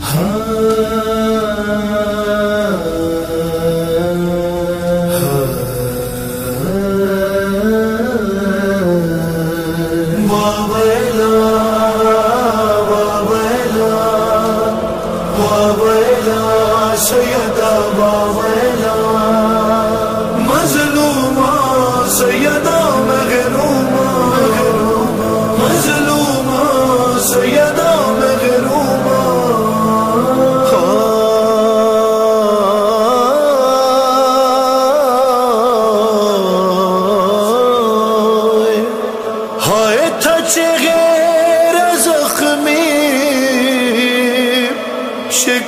ہاں۔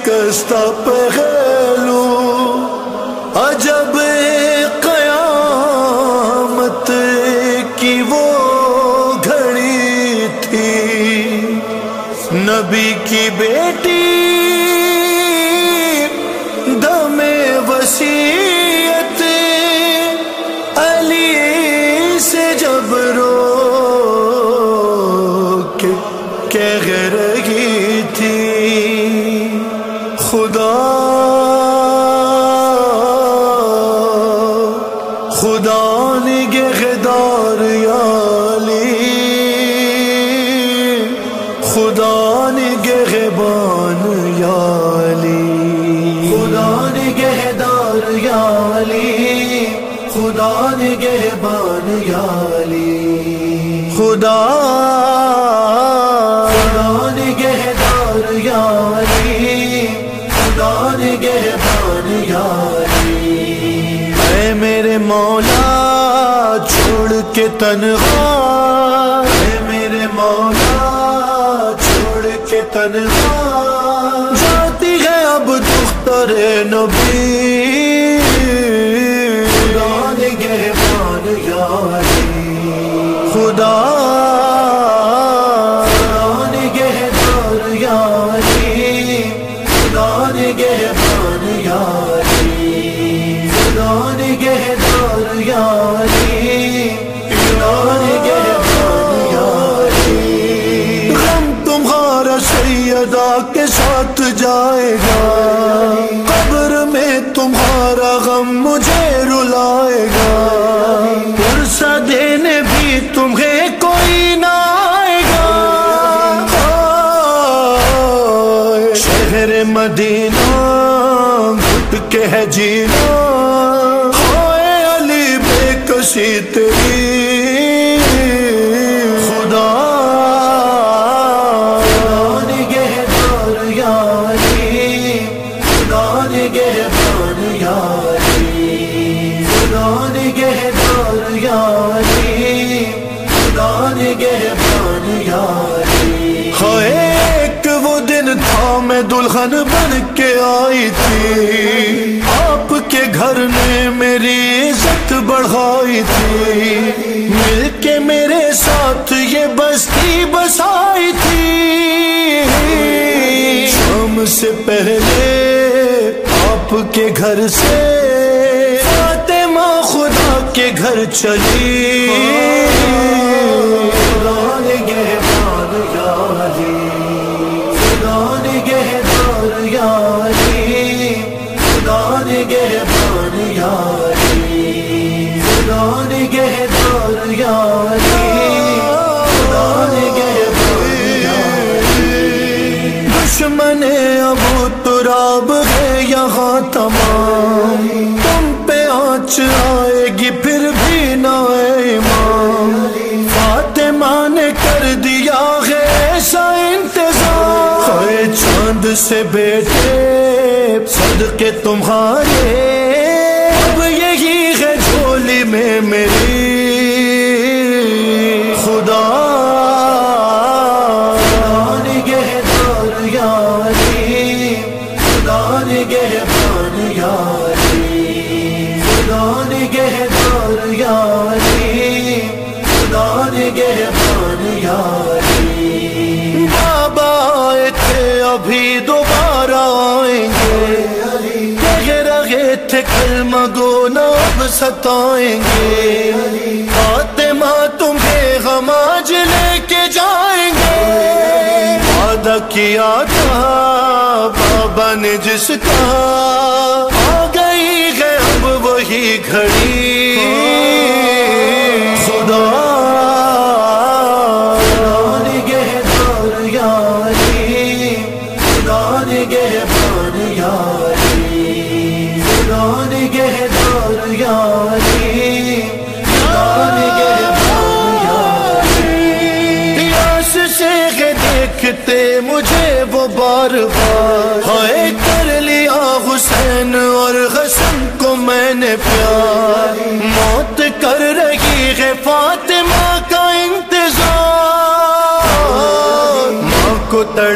شکستہ پہلو عجب قیامت کی وہ گھڑی تھی۔ نبی کی بیٹی دم وسیع خدا نگہبان یالی خدا خدا نگہدار یالی خدا نگہبان یالی اے میرے مولا چھوڑ کے تنہا اے میرے مولا چھوڑ کے تنہا کے ساتھ جائے گا۔ قبر میں تمہارا غم مجھے رلائے گا۔ پرسہ دینے بھی تمہیں کوئی نہ آئے گا۔ شہر مدینہ گھٹ کے ہے جینا۔ ہوئے علی بے کسی تیری یاری خدا نگہدار یاری خدا نگہبان یاری۔ ایک وہ دن تھا میں دلہن بن کے آئی تھی۔ آپ کے گھر نے میری عزت بڑھائی تھی۔ مل کے میرے ساتھ یہ بستی بسائی تھی۔ شام سے پہلے آپ کے گھر سے فاطمہ خدا کے گھر چلی۔ خدا نگہبان یاری۔ خدا نگہدار یاری۔ خدا نگہبان یاری۔ خدا نگہدار یاری۔ خدا نگہبان دشمن ابو تراب ہے۔ سے بیٹے صدقے تمہارے۔ اب یہی ہے جھولی میں میری۔ خدا ستائیں گے۔ فاطمہ تمہیں غماج لے کے جائیں گے۔ وعدہ کیا تھا، بابا نے جس کا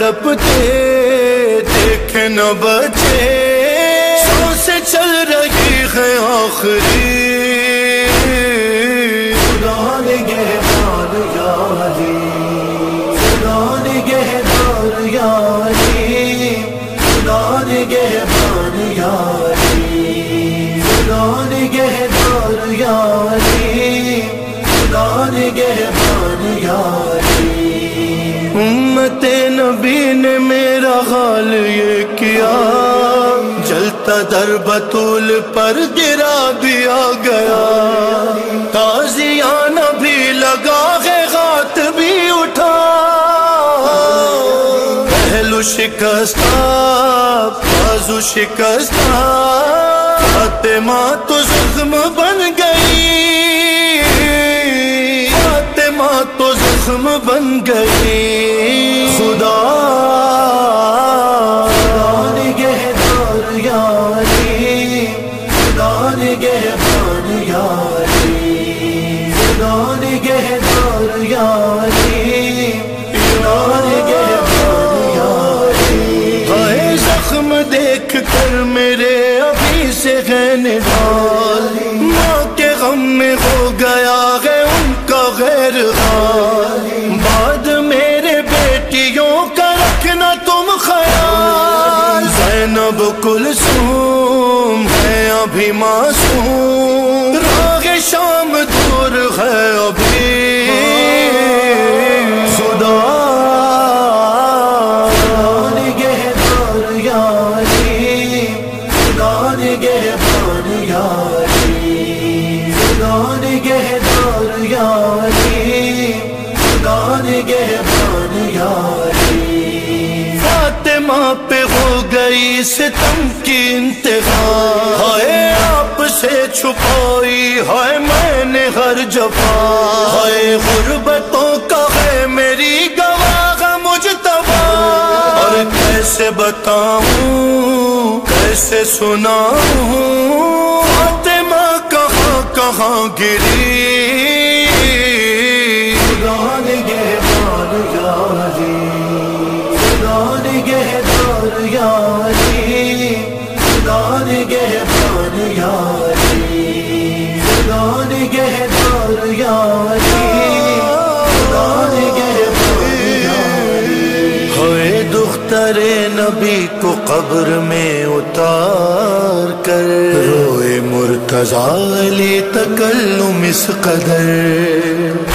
تڑپتے دیکھ نہ بچے۔ سو سے چل رہی ہے آخری۔ خدا نے یاری۔ خدا نے یاری۔ خدا یاری۔ خدا نے یاری۔ خدا یاری۔ امت نبی نے میرا حال یہ کیا؟ جلتا در بطول پر گرا دیا گیا۔ تازیانہ بھی لگا ہے ہاتھ بھی اٹھا۔ پہلو شکستہ بازو شکستہ فاطمہ تو زخم بن گئی۔ فاطمہ تو زخم بن گئی۔ دیکھ کر میرے ابھی سے ہے نڈال ماں کے غم میں ہو گیا ہے ان کا غیر حال بعد میرے بیٹیوں کا رکھنا تم خیال۔ زینب کلثوم ہے ابھی معصوم۔ راگ شام دور ہے ابھی ستم کی انتہا ہائے آپ سے چھپائی، ہائے میں نے ہر جفا۔ ہائے غربتوں کا ہے میری گواہ مجھ تبا اور کیسے بتاؤں، کیسے سناؤں، فاطمہ کہاں کہاں گری۔ خدا نے گہبان یاری خدا نے گہدار یاری خدا نے یاری خدا گہدار یاری۔ خدا نے ہوئے دختر نبی کو قبر میں اتار کر، روئے مرتضی علی تکلم اس قدر۔